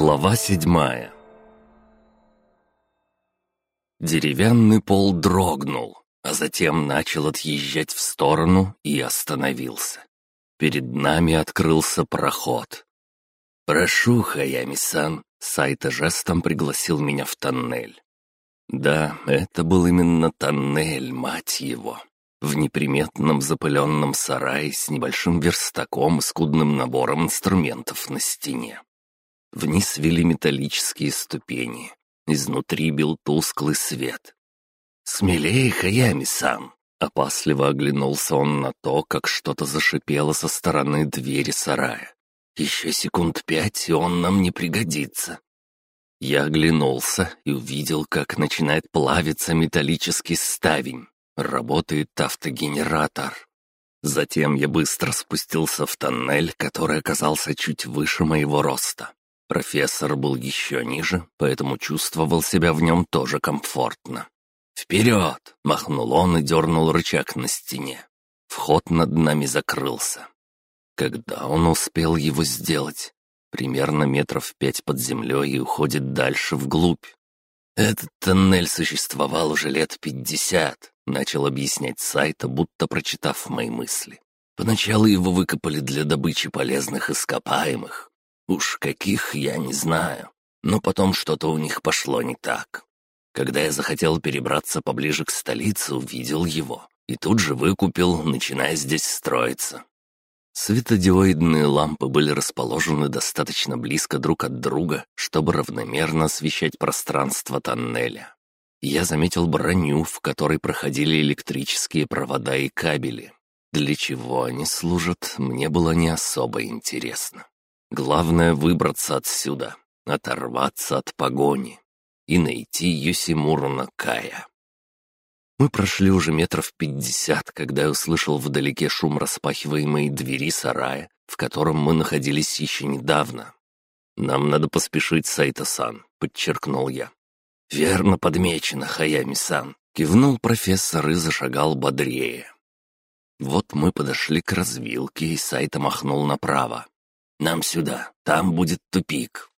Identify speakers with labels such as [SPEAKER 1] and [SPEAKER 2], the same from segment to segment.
[SPEAKER 1] Глава седьмая Деревянный пол дрогнул, а затем начал отъезжать в сторону и остановился. Перед нами открылся проход. «Прошу, Хаями-сан», — Сайта жестом пригласил меня в тоннель. Да, это был именно тоннель, мать его. В неприметном запыленном сарае с небольшим верстаком и скудным набором инструментов на стене. Вниз вели металлические ступени. Изнутри бил тусклый свет. «Смелее, Хаями-сан!» Опасливо оглянулся он на то, как что-то зашипело со стороны двери сарая. «Еще секунд пять, и он нам не пригодится». Я оглянулся и увидел, как начинает плавиться металлический ставень. Работает автогенератор. Затем я быстро спустился в тоннель, который оказался чуть выше моего роста. Профессор был еще ниже, поэтому чувствовал себя в нем тоже комфортно. «Вперед!» — махнул он и дернул рычаг на стене. Вход над нами закрылся. Когда он успел его сделать? Примерно метров пять под землей и уходит дальше вглубь. Этот тоннель существовал уже лет пятьдесят, начал объяснять сайта, будто прочитав мои мысли. Поначалу его выкопали для добычи полезных ископаемых, Уж каких я не знаю, но потом что-то у них пошло не так. Когда я захотел перебраться поближе к столице, увидел его и тут же выкупил, начиная здесь строиться. Светодиоидные лампы были расположены достаточно близко друг от друга, чтобы равномерно освещать пространство тоннеля. Я заметил броню, в которой проходили электрические провода и кабели. Для чего они служат, мне было не особо интересно. Главное выбраться отсюда, оторваться от погони и найти Юсимуру Кая. Мы прошли уже метров пятьдесят, когда я услышал вдалеке шум распахиваемой двери сарая, в котором мы находились еще недавно. «Нам надо поспешить, Сайта-сан», — подчеркнул я. «Верно подмечено, Хаями-сан», — кивнул профессор и зашагал бодрее. Вот мы подошли к развилке, и Сайта махнул направо. Нам сюда, там будет тупик».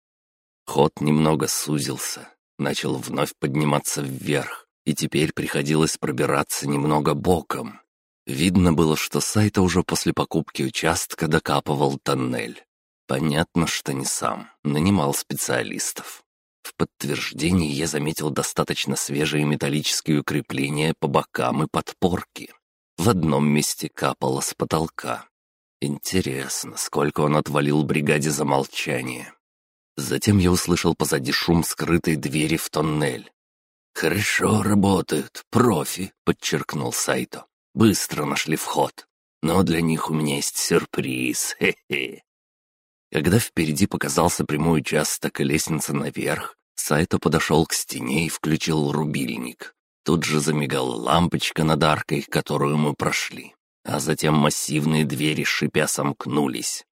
[SPEAKER 1] Ход немного сузился, начал вновь подниматься вверх, и теперь приходилось пробираться немного боком. Видно было, что Сайта уже после покупки участка докапывал тоннель. Понятно, что не сам, нанимал специалистов. В подтверждение я заметил достаточно свежие металлические укрепления по бокам и подпорки. В одном месте капало с потолка, Интересно, сколько он отвалил бригаде за молчание. Затем я услышал позади шум скрытой двери в тоннель. «Хорошо работают, профи», — подчеркнул Сайто. «Быстро нашли вход. Но для них у меня есть сюрприз, хе-хе». Когда впереди показался прямой участок и лестница наверх, Сайто подошел к стене и включил рубильник. Тут же замигала лампочка над аркой, которую мы прошли а затем массивные двери шипя сомкнулись.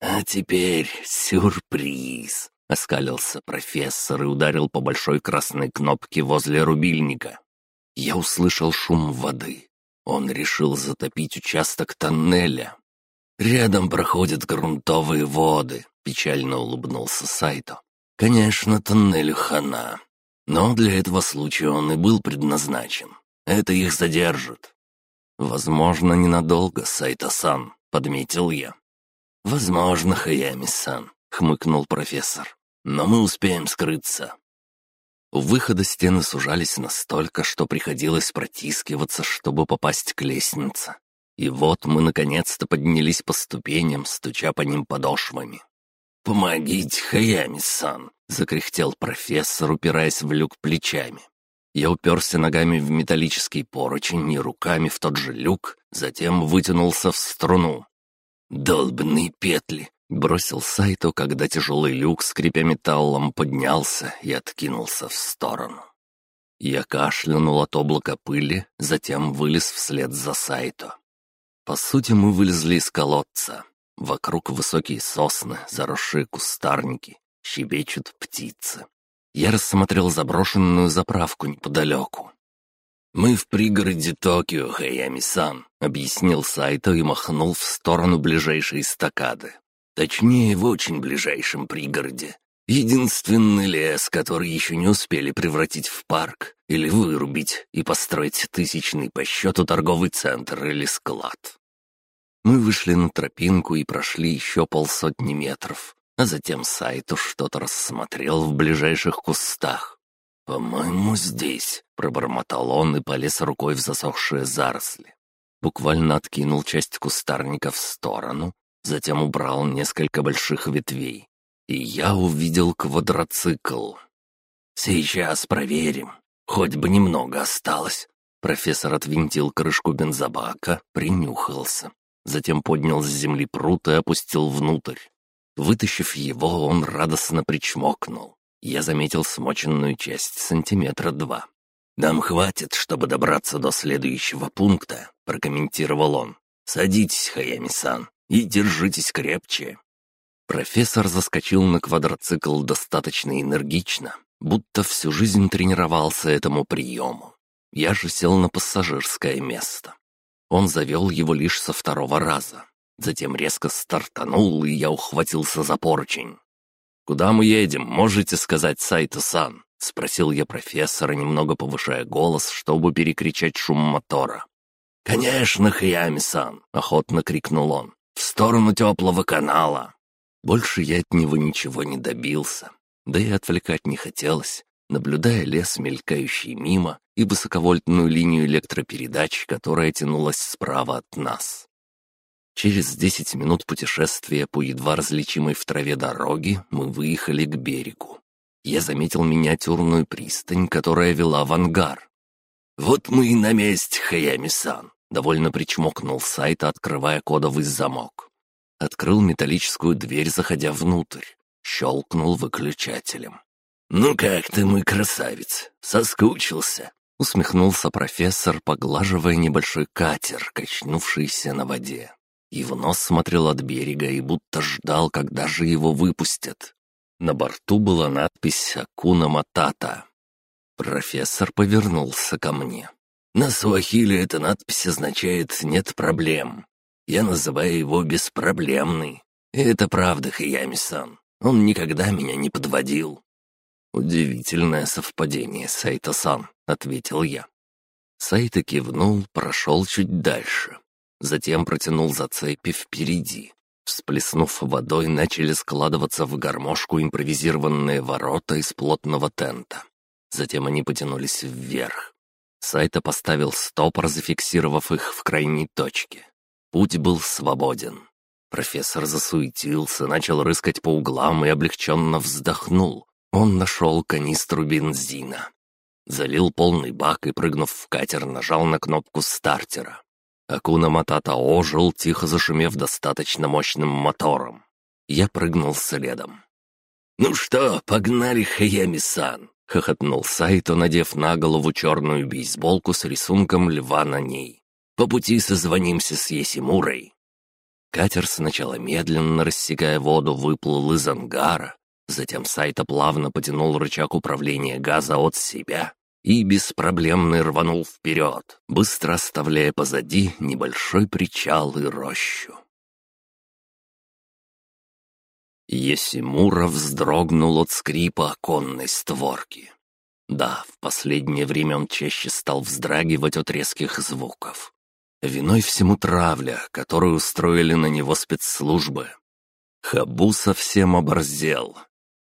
[SPEAKER 1] «А теперь сюрприз!» — оскалился профессор и ударил по большой красной кнопке возле рубильника. Я услышал шум воды. Он решил затопить участок тоннеля. «Рядом проходят грунтовые воды», — печально улыбнулся Сайто. «Конечно, тоннелю хана. Но для этого случая он и был предназначен. Это их задержит. «Возможно, ненадолго, Сайта-сан», — подметил я. «Возможно, Хаями-сан», — хмыкнул профессор. «Но мы успеем скрыться». У выхода стены сужались настолько, что приходилось протискиваться, чтобы попасть к лестнице. И вот мы наконец-то поднялись по ступеням, стуча по ним подошвами. «Помогите, Хаями-сан!» — закряхтел профессор, упираясь в люк плечами. Я уперся ногами в металлический поручень и руками в тот же люк, затем вытянулся в струну. «Долбные петли!» — бросил Сайто, когда тяжелый люк, скрипя металлом, поднялся и откинулся в сторону. Я кашлянул от облака пыли, затем вылез вслед за Сайто. По сути, мы вылезли из колодца. Вокруг высокие сосны, заросшие кустарники, щебечут птицы. Я рассмотрел заброшенную заправку неподалеку. «Мы в пригороде Токио, Хаями-сан», — объяснил Сайто и махнул в сторону ближайшей эстакады. Точнее, в очень ближайшем пригороде. Единственный лес, который еще не успели превратить в парк или вырубить и построить тысячный по счету торговый центр или склад. Мы вышли на тропинку и прошли еще полсотни метров, а затем Сайту что-то рассмотрел в ближайших кустах. «По-моему, здесь», — пробормотал он и полез рукой в засохшие заросли. Буквально откинул часть кустарника в сторону, затем убрал несколько больших ветвей, и я увидел квадроцикл. «Сейчас проверим. Хоть бы немного осталось». Профессор отвинтил крышку бензобака, принюхался. Затем поднял с земли пруд и опустил внутрь. Вытащив его, он радостно причмокнул. Я заметил смоченную часть сантиметра два. «Нам хватит, чтобы добраться до следующего пункта», — прокомментировал он. «Садитесь, Хаями-сан, и держитесь крепче». Профессор заскочил на квадроцикл достаточно энергично, будто всю жизнь тренировался этому приему. Я же сел на пассажирское место. Он завел его лишь со второго раза. Затем резко стартанул, и я ухватился за поручень. «Куда мы едем, можете сказать Сайто-сан?» — спросил я профессора, немного повышая голос, чтобы перекричать шум мотора. «Конечно, Хаями-сан!» — охотно крикнул он. «В сторону теплого канала!» Больше я от него ничего не добился, да и отвлекать не хотелось, наблюдая лес, мелькающий мимо, и высоковольтную линию электропередач, которая тянулась справа от нас. Через десять минут путешествия по едва различимой в траве дороге мы выехали к берегу. Я заметил миниатюрную пристань, которая вела в ангар. «Вот мы и на месте, Хаями-сан!» — довольно причмокнул сайт, открывая кодовый замок. Открыл металлическую дверь, заходя внутрь. Щелкнул выключателем. «Ну как ты, мой красавец, соскучился?» Усмехнулся профессор, поглаживая небольшой катер, качнувшийся на воде. И в нос смотрел от берега и будто ждал, когда же его выпустят. На борту была надпись «Акуна Матата». Профессор повернулся ко мне. На суахиле эта надпись означает «нет проблем». Я называю его беспроблемный. И это правда, Хаями-сан. Он никогда меня не подводил». «Удивительное совпадение, Сайта-сан», — ответил я. Сайта кивнул, прошел чуть дальше. Затем протянул за цепи впереди. Всплеснув водой, начали складываться в гармошку импровизированные ворота из плотного тента. Затем они потянулись вверх. Сайта поставил стопор, зафиксировав их в крайней точке. Путь был свободен. Профессор засуетился, начал рыскать по углам и облегченно вздохнул. Он нашел канистру бензина. Залил полный бак и, прыгнув в катер, нажал на кнопку стартера. Акуна Матата ожил, тихо зашумев достаточно мощным мотором. Я прыгнул следом. «Ну что, погнали, Хаями-сан!» — хохотнул Сайто, надев на голову черную бейсболку с рисунком льва на ней. По пути созвонимся с Есимурой». Катер сначала медленно, рассекая воду, выплыл из ангара, затем Сайта плавно потянул рычаг управления газа от себя и беспроблемно рванул вперед, быстро оставляя позади небольшой причал и рощу. Есимура вздрогнул от скрипа оконной створки. Да, в последнее время он чаще стал вздрагивать от резких звуков. Виной всему травля, которую устроили на него спецслужбы. Хабу совсем оборзел.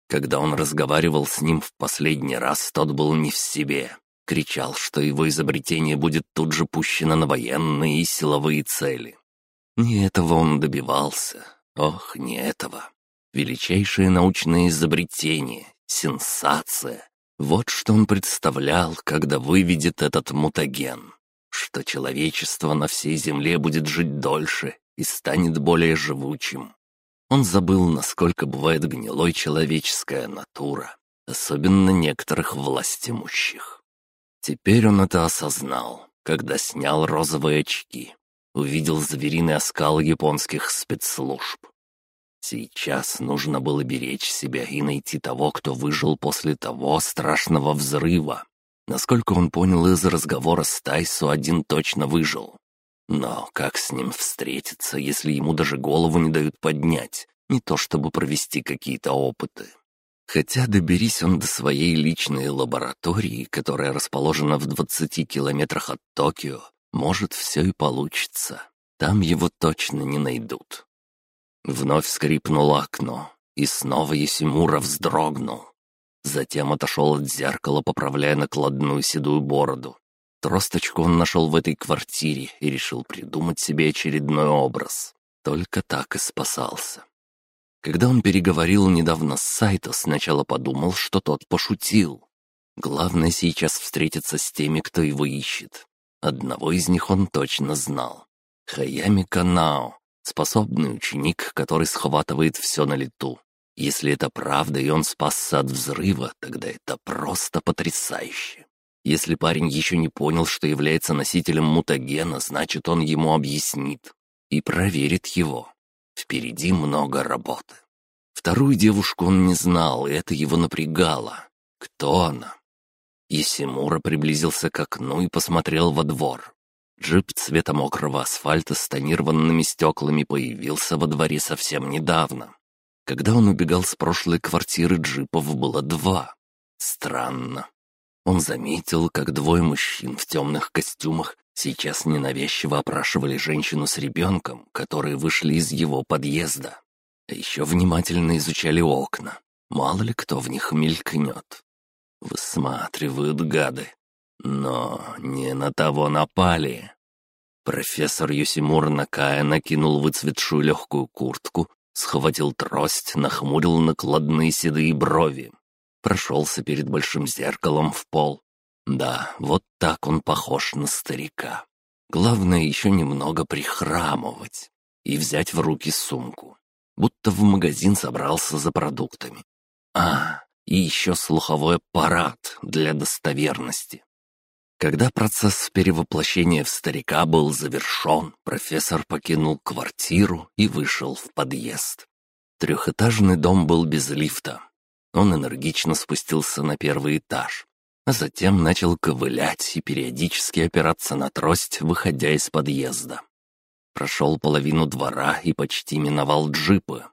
[SPEAKER 1] Когда он разговаривал с ним в последний раз, тот был не в себе. Кричал, что его изобретение будет тут же пущено на военные и силовые цели. Не этого он добивался. Ох, не этого. Величайшее научное изобретение, сенсация. Вот что он представлял, когда выведет этот мутаген что человечество на всей земле будет жить дольше и станет более живучим. Он забыл, насколько бывает гнилой человеческая натура, особенно некоторых властимущих. Теперь он это осознал, когда снял розовые очки, увидел звериный оскал японских спецслужб. Сейчас нужно было беречь себя и найти того, кто выжил после того страшного взрыва, Насколько он понял из разговора с Тайсу, один точно выжил. Но как с ним встретиться, если ему даже голову не дают поднять, не то чтобы провести какие-то опыты? Хотя доберись он до своей личной лаборатории, которая расположена в 20 километрах от Токио, может, все и получится. Там его точно не найдут. Вновь скрипнуло окно, и снова Есимура вздрогнул. Затем отошел от зеркала, поправляя накладную седую бороду. Тросточку он нашел в этой квартире и решил придумать себе очередной образ. Только так и спасался. Когда он переговорил недавно с Сайто, сначала подумал, что тот пошутил. Главное сейчас встретиться с теми, кто его ищет. Одного из них он точно знал. Хаями Канао, способный ученик, который схватывает все на лету. Если это правда, и он спасся от взрыва, тогда это просто потрясающе. Если парень еще не понял, что является носителем мутагена, значит, он ему объяснит и проверит его. Впереди много работы. Вторую девушку он не знал, и это его напрягало. Кто она? Есимура приблизился к окну и посмотрел во двор. Джип цвета мокрого асфальта с тонированными стеклами появился во дворе совсем недавно. Когда он убегал с прошлой квартиры, джипов было два. Странно. Он заметил, как двое мужчин в темных костюмах Сейчас ненавязчиво опрашивали женщину с ребенком, которые вышли из его подъезда. А еще внимательно изучали окна. Мало ли кто в них мелькнет. Высматривают гады. Но не на того напали. Профессор Юсимур Накая накинул выцветшую легкую куртку, схватил трость, нахмурил накладные седые брови. Прошелся перед большим зеркалом в пол, да, вот так он похож на старика. Главное еще немного прихрамывать и взять в руки сумку, будто в магазин собрался за продуктами. А, и еще слуховой аппарат для достоверности. Когда процесс перевоплощения в старика был завершен, профессор покинул квартиру и вышел в подъезд. Трехэтажный дом был без лифта. Он энергично спустился на первый этаж, а затем начал ковылять и периодически опираться на трость, выходя из подъезда. Прошел половину двора и почти миновал джипы.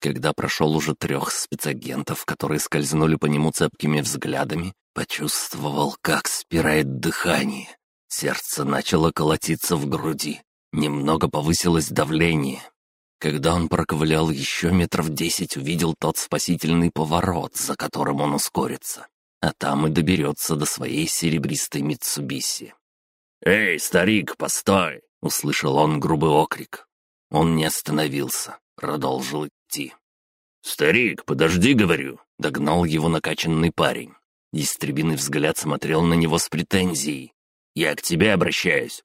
[SPEAKER 1] Когда прошел уже трех спецагентов, которые скользнули по нему цепкими взглядами, почувствовал, как спирает дыхание. Сердце начало колотиться в груди. Немного повысилось давление. Когда он проковылял еще метров десять, увидел тот спасительный поворот, за которым он ускорится а там и доберется до своей серебристой Митсубиси. «Эй, старик, постой!» — услышал он грубый окрик. Он не остановился, продолжил идти. «Старик, подожди, говорю!» — догнал его накачанный парень. Истребиный взгляд смотрел на него с претензией. «Я к тебе обращаюсь».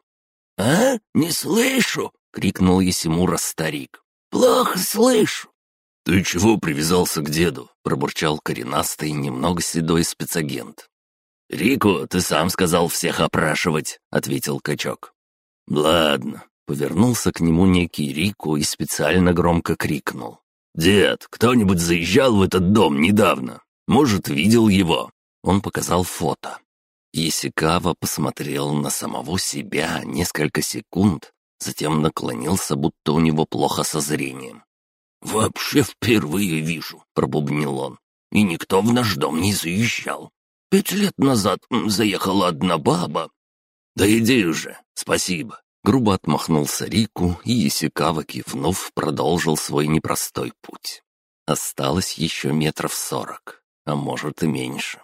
[SPEAKER 1] «А? Не слышу!» — крикнул Есимура старик. «Плохо слышу!» «Ты чего привязался к деду?» — пробурчал коренастый, немного седой спецагент. «Рику, ты сам сказал всех опрашивать», — ответил качок. «Ладно», — повернулся к нему некий Рику и специально громко крикнул. «Дед, кто-нибудь заезжал в этот дом недавно? Может, видел его?» Он показал фото. Исикава посмотрел на самого себя несколько секунд, затем наклонился, будто у него плохо со зрением. «Вообще впервые вижу», — пробубнил он. «И никто в наш дом не заезжал. Пять лет назад заехала одна баба». «Да иди уже, спасибо». Грубо отмахнулся Рику, и Исикава, кивнув, продолжил свой непростой путь. Осталось еще метров сорок, а может и меньше.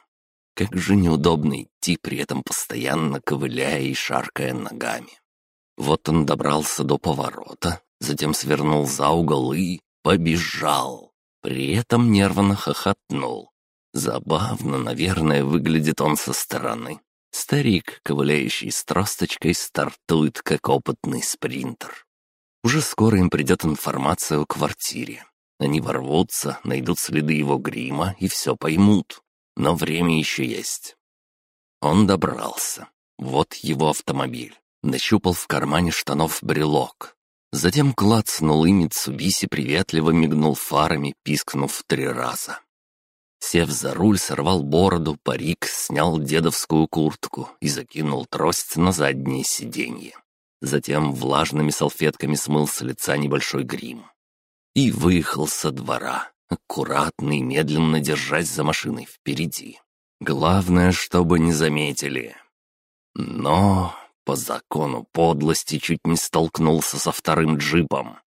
[SPEAKER 1] Как же неудобно идти, при этом постоянно ковыляя и шаркая ногами. Вот он добрался до поворота, затем свернул за угол и побежал. При этом нервно хохотнул. Забавно, наверное, выглядит он со стороны. Старик, ковыляющий с тросточкой, стартует, как опытный спринтер. Уже скоро им придет информация о квартире. Они ворвутся, найдут следы его грима и все поймут. Но время еще есть. Он добрался. Вот его автомобиль. Нащупал в кармане штанов брелок. Затем клацнул и Митсубиси приветливо мигнул фарами, пискнув три раза. Сев за руль, сорвал бороду, парик, снял дедовскую куртку и закинул трость на заднее сиденье. Затем влажными салфетками смыл с лица небольшой грим. И выехал со двора, аккуратно и медленно держась за машиной впереди. Главное, чтобы не заметили. Но по закону подлости чуть не столкнулся со вторым джипом.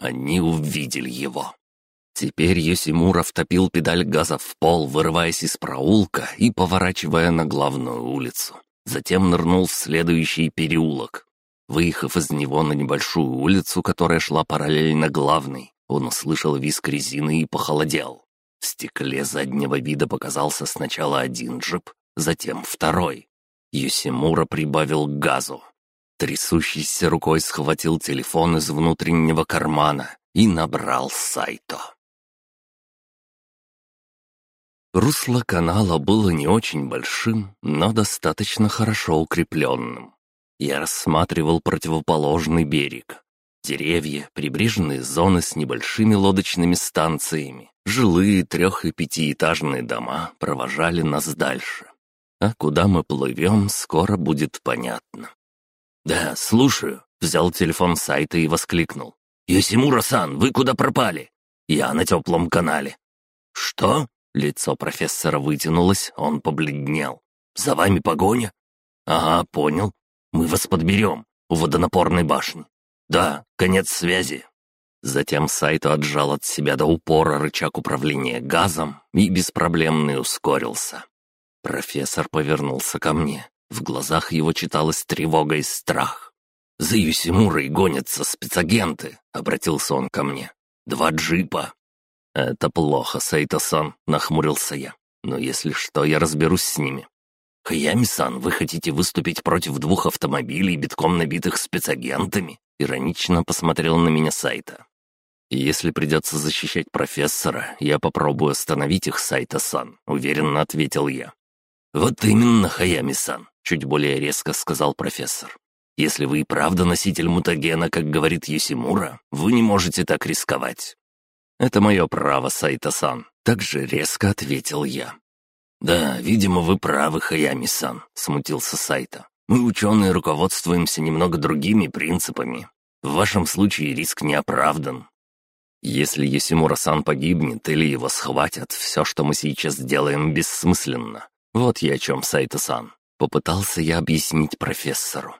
[SPEAKER 1] Они увидели его. Теперь Йосимуров топил педаль газа в пол, вырываясь из проулка и поворачивая на главную улицу. Затем нырнул в следующий переулок. Выехав из него на небольшую улицу, которая шла параллельно главной, он услышал визг резины и похолодел. В стекле заднего вида показался сначала один джип, затем второй. Юсимура прибавил газу. Трясущейся рукой схватил телефон из внутреннего кармана и набрал Сайто. Русло канала было не очень большим, но достаточно хорошо укрепленным. Я рассматривал противоположный берег. Деревья, прибрежные зоны с небольшими лодочными станциями, жилые трех- и пятиэтажные дома провожали нас дальше. А куда мы плывем, скоро будет понятно. «Да, слушаю», — взял телефон сайта и воскликнул. «Йосимура-сан, вы куда пропали?» «Я на теплом канале». «Что?» Лицо профессора вытянулось, он побледнел. «За вами погоня?» «Ага, понял. Мы вас подберем у водонапорной башни». «Да, конец связи». Затем Сайто отжал от себя до упора рычаг управления газом и беспроблемно ускорился. Профессор повернулся ко мне. В глазах его читалась тревога и страх. «За Юсимурой гонятся спецагенты», — обратился он ко мне. «Два джипа, «Это плохо, Сайто-сан», — нахмурился я. «Но если что, я разберусь с ними». «Хаями-сан, вы хотите выступить против двух автомобилей, битком набитых спецагентами?» Иронично посмотрел на меня Сайта. «Если придется защищать профессора, я попробую остановить их, Сайта-сан», — уверенно ответил я. «Вот именно, Хаями-сан», — чуть более резко сказал профессор. «Если вы и правда носитель мутагена, как говорит Юсимура, вы не можете так рисковать. «Это мое право, Сайта-сан», — так же резко ответил я. «Да, видимо, вы правы, Хаями-сан», — смутился Сайта. «Мы, ученые, руководствуемся немного другими принципами. В вашем случае риск не оправдан. Если Йосимура-сан погибнет или его схватят, все, что мы сейчас делаем, бессмысленно. Вот я о чем, Сайта-сан. Попытался я объяснить профессору.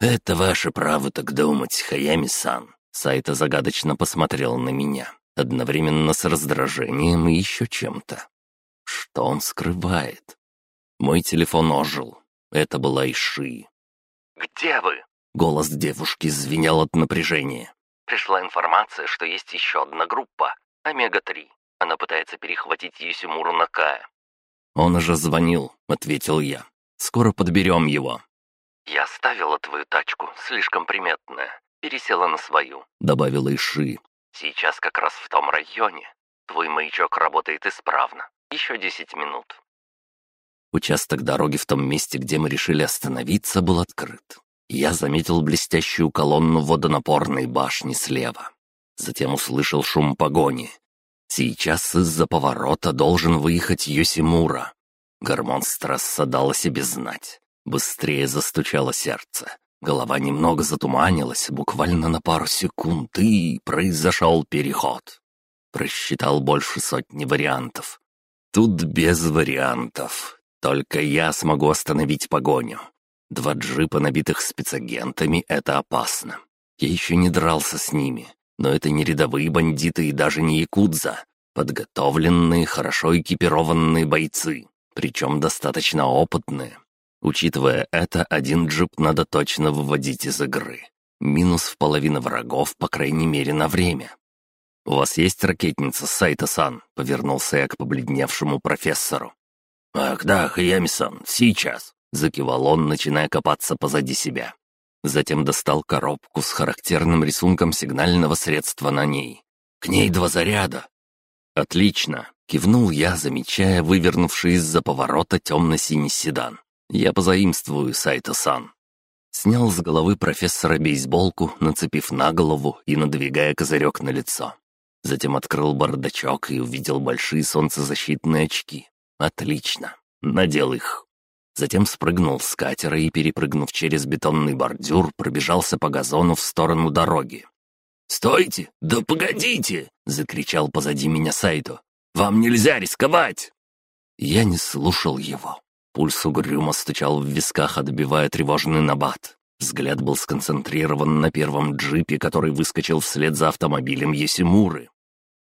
[SPEAKER 1] «Это ваше право так думать, Хаями-сан», — Сайта загадочно посмотрел на меня одновременно с раздражением и еще чем-то. Что он скрывает? Мой телефон ожил. Это была Иши. «Где вы?» — голос девушки звенел от напряжения. «Пришла информация, что есть еще одна группа, Омега-3. Она пытается перехватить Юсимуру Накая». «Он уже звонил», — ответил я. «Скоро подберем его». «Я оставила твою тачку, слишком приметная. Пересела на свою», — добавила Иши. Сейчас как раз в том районе. Твой маячок работает исправно. Еще десять минут». Участок дороги в том месте, где мы решили остановиться, был открыт. Я заметил блестящую колонну водонапорной башни слева. Затем услышал шум погони. Сейчас из-за поворота должен выехать Йосимура. Гормон стресса дал о себе знать. Быстрее застучало сердце. Голова немного затуманилась, буквально на пару секунд, и произошел переход. Просчитал больше сотни вариантов. Тут без вариантов. Только я смогу остановить погоню. Два джипа, набитых спецагентами, это опасно. Я еще не дрался с ними, но это не рядовые бандиты и даже не якудза. Подготовленные, хорошо экипированные бойцы, причем достаточно опытные. Учитывая это, один джип надо точно выводить из игры. Минус в половину врагов, по крайней мере, на время. «У вас есть ракетница, Сайта-сан?» — повернулся я к побледневшему профессору. «Ах да, Хаями-сан, сейчас!» — закивал он, начиная копаться позади себя. Затем достал коробку с характерным рисунком сигнального средства на ней. «К ней два заряда!» «Отлично!» — кивнул я, замечая вывернувший из-за поворота темно-синий седан. «Я позаимствую Сайта-сан». Снял с головы профессора бейсболку, нацепив на голову и надвигая козырек на лицо. Затем открыл бардачок и увидел большие солнцезащитные очки. Отлично. Надел их. Затем спрыгнул с катера и, перепрыгнув через бетонный бордюр, пробежался по газону в сторону дороги. «Стойте! Да погодите!» — закричал позади меня Сайто. «Вам нельзя рисковать!» Я не слушал его. Пульс угрюмо стучал в висках, отбивая тревожный набат. Взгляд был сконцентрирован на первом джипе, который выскочил вслед за автомобилем Есимуры.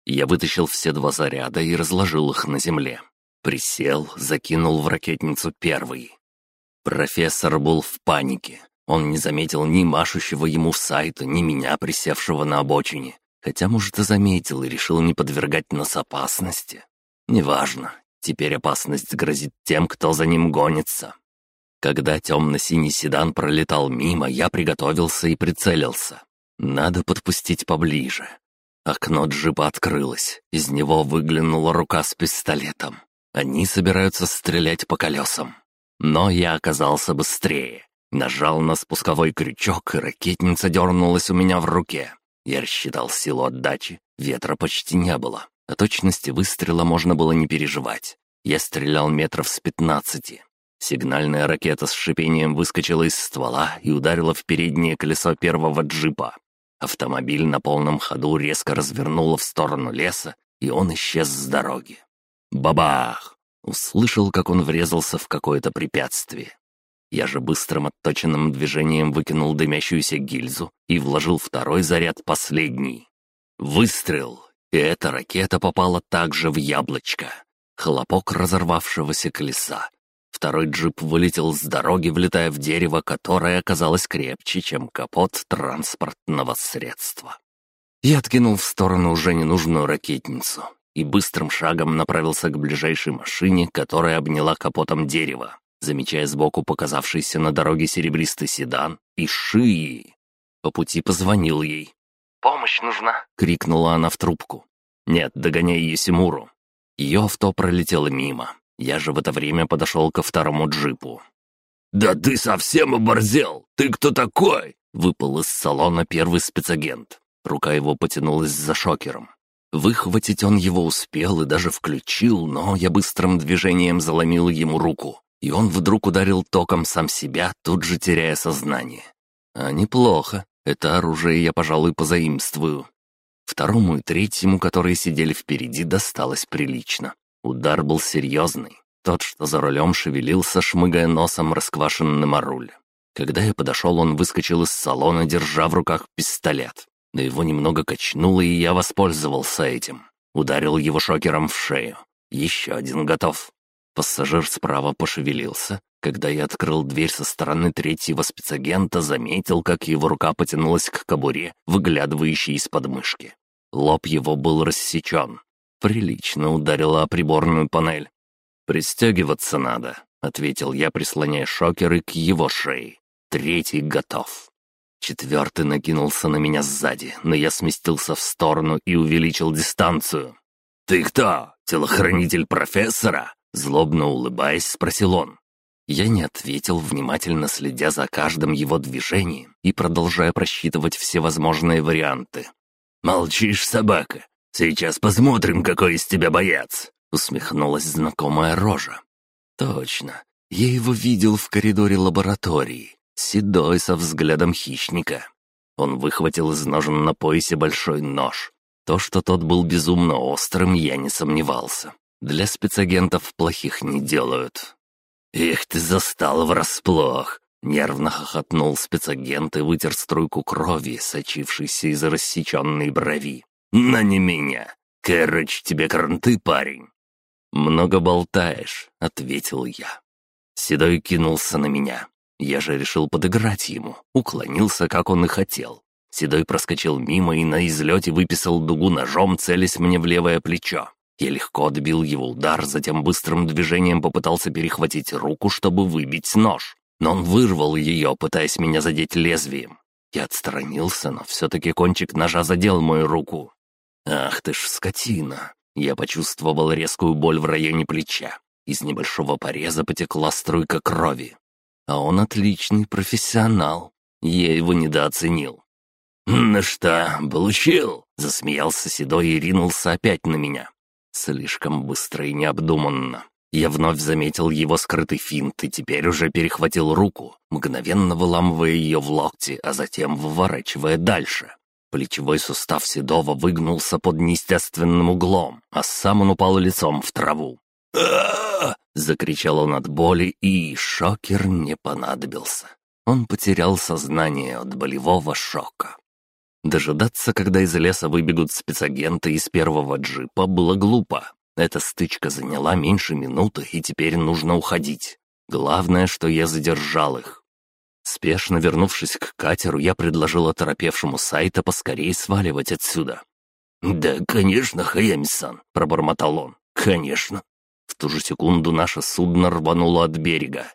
[SPEAKER 1] Я вытащил все два заряда и разложил их на земле. Присел, закинул в ракетницу первый. Профессор был в панике. Он не заметил ни машущего ему сайта, ни меня, присевшего на обочине. Хотя, может, и заметил и решил не подвергать нас опасности. Неважно, теперь опасность грозит тем, кто за ним гонится. Когда темно-синий седан пролетал мимо, я приготовился и прицелился. Надо подпустить поближе. Окно джипа открылось, из него выглянула рука с пистолетом. Они собираются стрелять по колесам. Но я оказался быстрее. Нажал на спусковой крючок, и ракетница дернулась у меня в руке. Я рассчитал силу отдачи, ветра почти не было. О точности выстрела можно было не переживать. Я стрелял метров с пятнадцати. Сигнальная ракета с шипением выскочила из ствола и ударила в переднее колесо первого джипа. Автомобиль на полном ходу резко развернуло в сторону леса, и он исчез с дороги. Бабах! Услышал, как он врезался в какое-то препятствие. Я же быстрым отточенным движением выкинул дымящуюся гильзу и вложил второй заряд последний. Выстрел! И эта ракета попала также в яблочко. Хлопок разорвавшегося колеса. Второй джип вылетел с дороги, влетая в дерево, которое оказалось крепче, чем капот транспортного средства. Я откинул в сторону уже ненужную ракетницу и быстрым шагом направился к ближайшей машине, которая обняла капотом дерево, замечая сбоку показавшийся на дороге серебристый седан и шии. По пути позвонил ей. «Помощь нужна!» — крикнула она в трубку. «Нет, догоняй Есимуру». Ее авто пролетело мимо. Я же в это время подошел ко второму джипу. «Да ты совсем оборзел! Ты кто такой?» Выпал из салона первый спецагент. Рука его потянулась за шокером. Выхватить он его успел и даже включил, но я быстрым движением заломил ему руку, и он вдруг ударил током сам себя, тут же теряя сознание. А неплохо, это оружие я, пожалуй, позаимствую. Второму и третьему, которые сидели впереди, досталось прилично. Удар был серьезный. Тот, что за рулем шевелился, шмыгая носом расквашенным о руль. Когда я подошел, он выскочил из салона, держа в руках пистолет но его немного качнуло, и я воспользовался этим. Ударил его шокером в шею. Еще один готов. Пассажир справа пошевелился. Когда я открыл дверь со стороны третьего спецагента, заметил, как его рука потянулась к кобуре, выглядывающей из подмышки. Лоб его был рассечен. Прилично ударила о приборную панель. «Пристегиваться надо», — ответил я, прислоняя шокеры к его шее. «Третий готов». Четвертый накинулся на меня сзади, но я сместился в сторону и увеличил дистанцию. «Ты кто? Телохранитель профессора?» Злобно улыбаясь, спросил он. Я не ответил, внимательно следя за каждым его движением и продолжая просчитывать все возможные варианты. «Молчишь, собака? Сейчас посмотрим, какой из тебя боец!» Усмехнулась знакомая рожа. «Точно. Я его видел в коридоре лаборатории седой со взглядом хищника. Он выхватил из ножен на поясе большой нож. То, что тот был безумно острым, я не сомневался. Для спецагентов плохих не делают. «Их ты застал врасплох!» Нервно хохотнул спецагент и вытер струйку крови, сочившейся из рассеченной брови. «На не меня! Короче, тебе кранты, парень!» «Много болтаешь», — ответил я. Седой кинулся на меня. Я же решил подыграть ему, уклонился, как он и хотел. Седой проскочил мимо и на излете выписал дугу ножом, целясь мне в левое плечо. Я легко отбил его удар, затем быстрым движением попытался перехватить руку, чтобы выбить нож. Но он вырвал ее, пытаясь меня задеть лезвием. Я отстранился, но все-таки кончик ножа задел мою руку. «Ах ты ж скотина!» Я почувствовал резкую боль в районе плеча. Из небольшого пореза потекла струйка крови. А он отличный профессионал. Я его недооценил. «Ну что, получил?» — засмеялся Седой и ринулся опять на меня. Слишком быстро и необдуманно. Я вновь заметил его скрытый финт и теперь уже перехватил руку, мгновенно выламывая ее в локте, а затем выворачивая дальше. Плечевой сустав Седова выгнулся под неестественным углом, а сам он упал лицом в траву. А закричал он от боли, и шокер не понадобился. Он потерял сознание от болевого шока. Дожидаться, когда из леса выбегут спецагенты из первого джипа, было глупо. Эта стычка заняла меньше минуты, и теперь нужно уходить. Главное, что я задержал их. Спешно вернувшись к катеру, я предложил оторопевшему сайта поскорее сваливать отсюда. «Да, конечно, Хаями-сан», — пробормотал он. «Конечно». В ту же секунду наше судно рвануло от берега.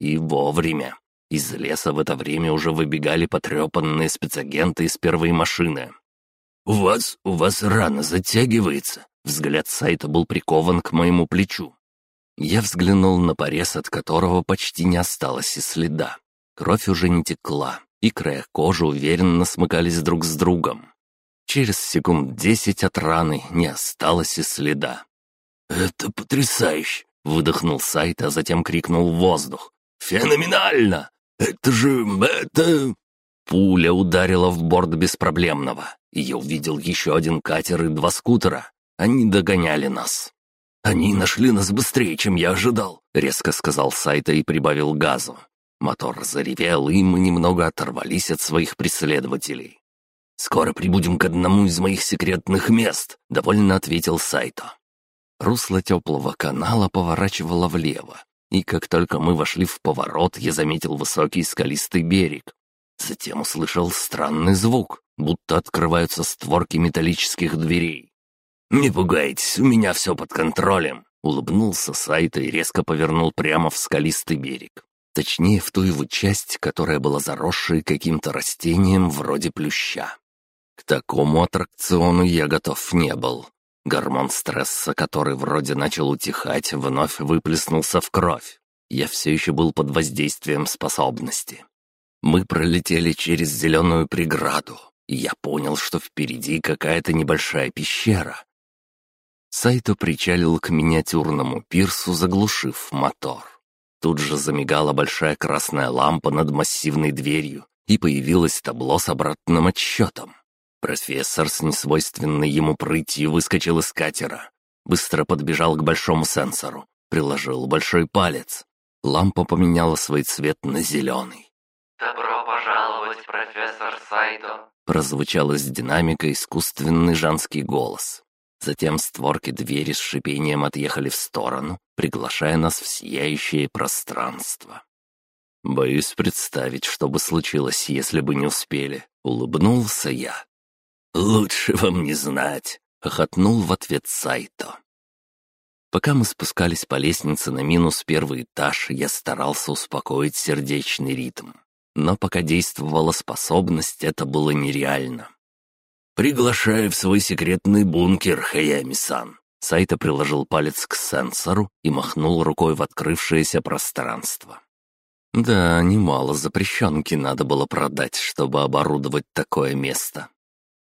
[SPEAKER 1] И вовремя. Из леса в это время уже выбегали потрепанные спецагенты из первой машины. «У вас... у вас рана затягивается». Взгляд сайта был прикован к моему плечу. Я взглянул на порез, от которого почти не осталось и следа. Кровь уже не текла, и края кожи уверенно смыкались друг с другом. Через секунд десять от раны не осталось и следа. «Это потрясающе!» — выдохнул Сайт, а затем крикнул в воздух. «Феноменально! Это же... это...» Пуля ударила в борт беспроблемного, я увидел еще один катер и два скутера. Они догоняли нас. «Они нашли нас быстрее, чем я ожидал», — резко сказал Сайта и прибавил газу. Мотор заревел, и мы немного оторвались от своих преследователей. «Скоро прибудем к одному из моих секретных мест», — довольно ответил Сайто. Русло теплого канала поворачивало влево, и как только мы вошли в поворот, я заметил высокий скалистый берег. Затем услышал странный звук, будто открываются створки металлических дверей. «Не пугайтесь, у меня все под контролем», — улыбнулся Сайто и резко повернул прямо в скалистый берег. Точнее, в ту его часть, которая была заросшей каким-то растением вроде плюща. К такому аттракциону я готов не был. Гормон стресса, который вроде начал утихать, вновь выплеснулся в кровь. Я все еще был под воздействием способности. Мы пролетели через зеленую преграду, и я понял, что впереди какая-то небольшая пещера. Сайто причалил к миниатюрному пирсу, заглушив мотор. Тут же замигала большая красная лампа над массивной дверью, и появилось табло с обратным отсчетом. Профессор с несвойственной ему прытью выскочил из катера. Быстро подбежал к большому сенсору, приложил большой палец. Лампа поменяла свой цвет на зеленый.
[SPEAKER 2] «Добро пожаловать, профессор Сайто!»
[SPEAKER 1] Прозвучал из динамика искусственный женский голос. Затем створки двери с шипением отъехали в сторону, приглашая нас в сияющее пространство. Боюсь представить, что бы случилось, если бы не успели. Улыбнулся я. «Лучше вам не знать», — хохотнул в ответ Сайто. Пока мы спускались по лестнице на минус первый этаж, я старался успокоить сердечный ритм. Но пока действовала способность, это было нереально. «Приглашаю в свой секретный бункер, Хаями-сан». Сайта приложил палец к сенсору и махнул рукой в открывшееся пространство. Да, немало запрещенки надо было продать, чтобы оборудовать такое место.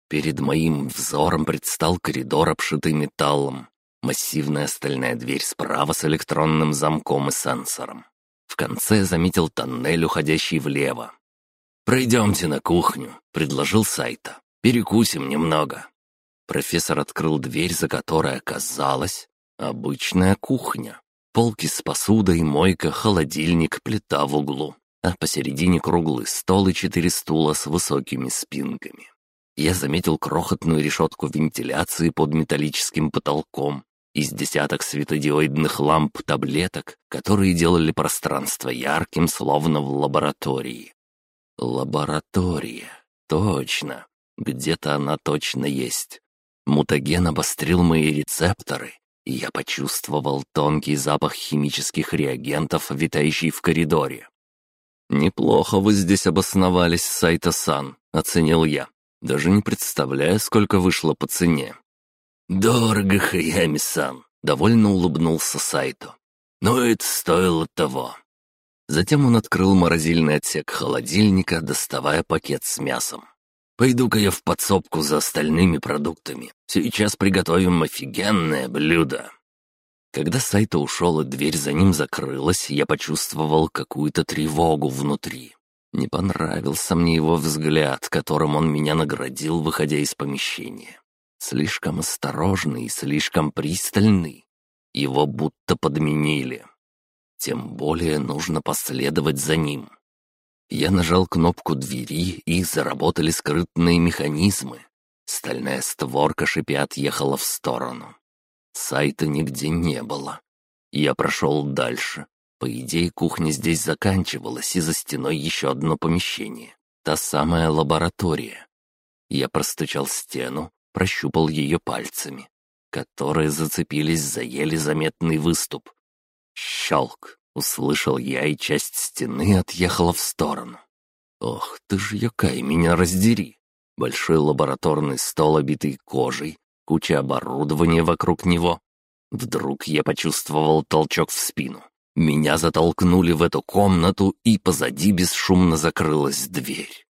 [SPEAKER 1] Перед моим взором предстал коридор, обшитый металлом. Массивная стальная дверь справа с электронным замком и сенсором. В конце заметил тоннель, уходящий влево. «Пройдемте на кухню», — предложил Сайта. Перекусим немного». Профессор открыл дверь, за которой оказалась обычная кухня. Полки с посудой, мойка, холодильник, плита в углу. А посередине круглый стол и четыре стула с высокими спинками. Я заметил крохотную решетку вентиляции под металлическим потолком из десяток светодиоидных ламп-таблеток, которые делали пространство ярким, словно в лаборатории. Лаборатория. Точно. Где-то она точно есть. Мутаген обострил мои рецепторы, и я почувствовал тонкий запах химических реагентов, витающий в коридоре. «Неплохо вы здесь обосновались, Сайта-сан», — оценил я. Даже не представляю, сколько вышло по цене. «Дорого, Хаями-сан», — довольно улыбнулся Сайто. «Но это стоило того». Затем он открыл морозильный отсек холодильника, доставая пакет с мясом. Пойду-ка я в подсобку за остальными продуктами. Сейчас приготовим офигенное блюдо». Когда Сайто ушел и дверь за ним закрылась, я почувствовал какую-то тревогу внутри. Не понравился мне его взгляд, которым он меня наградил, выходя из помещения. Слишком осторожный и слишком пристальный. Его будто подменили. Тем более нужно последовать за ним. Я нажал кнопку двери, и заработали скрытные механизмы. Стальная створка шипя отъехала в сторону. Сайта нигде не было. Я прошел дальше. По идее, кухня здесь заканчивалась, и за стеной еще одно помещение. Та самая лаборатория. Я простучал стену, прощупал ее пальцами, которые зацепились за еле заметный выступ. Щелк! Услышал я, и часть стены отъехала в сторону. Ох, ты ж якай, меня раздери. Большой лабораторный стол, обитый кожей, куча оборудования вокруг него. Вдруг я почувствовал толчок в спину. Меня затолкнули в эту комнату, и позади бесшумно закрылась дверь.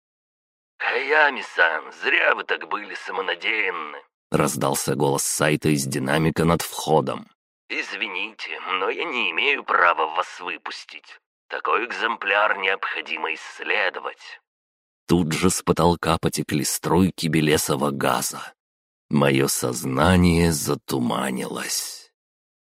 [SPEAKER 1] «Хаями-сан, зря вы так были самонадеянны!» Раздался голос сайта из динамика над входом. «Извините, но я не имею права вас выпустить. Такой экземпляр необходимо исследовать». Тут же с потолка потекли струйки белесого газа. Мое сознание затуманилось.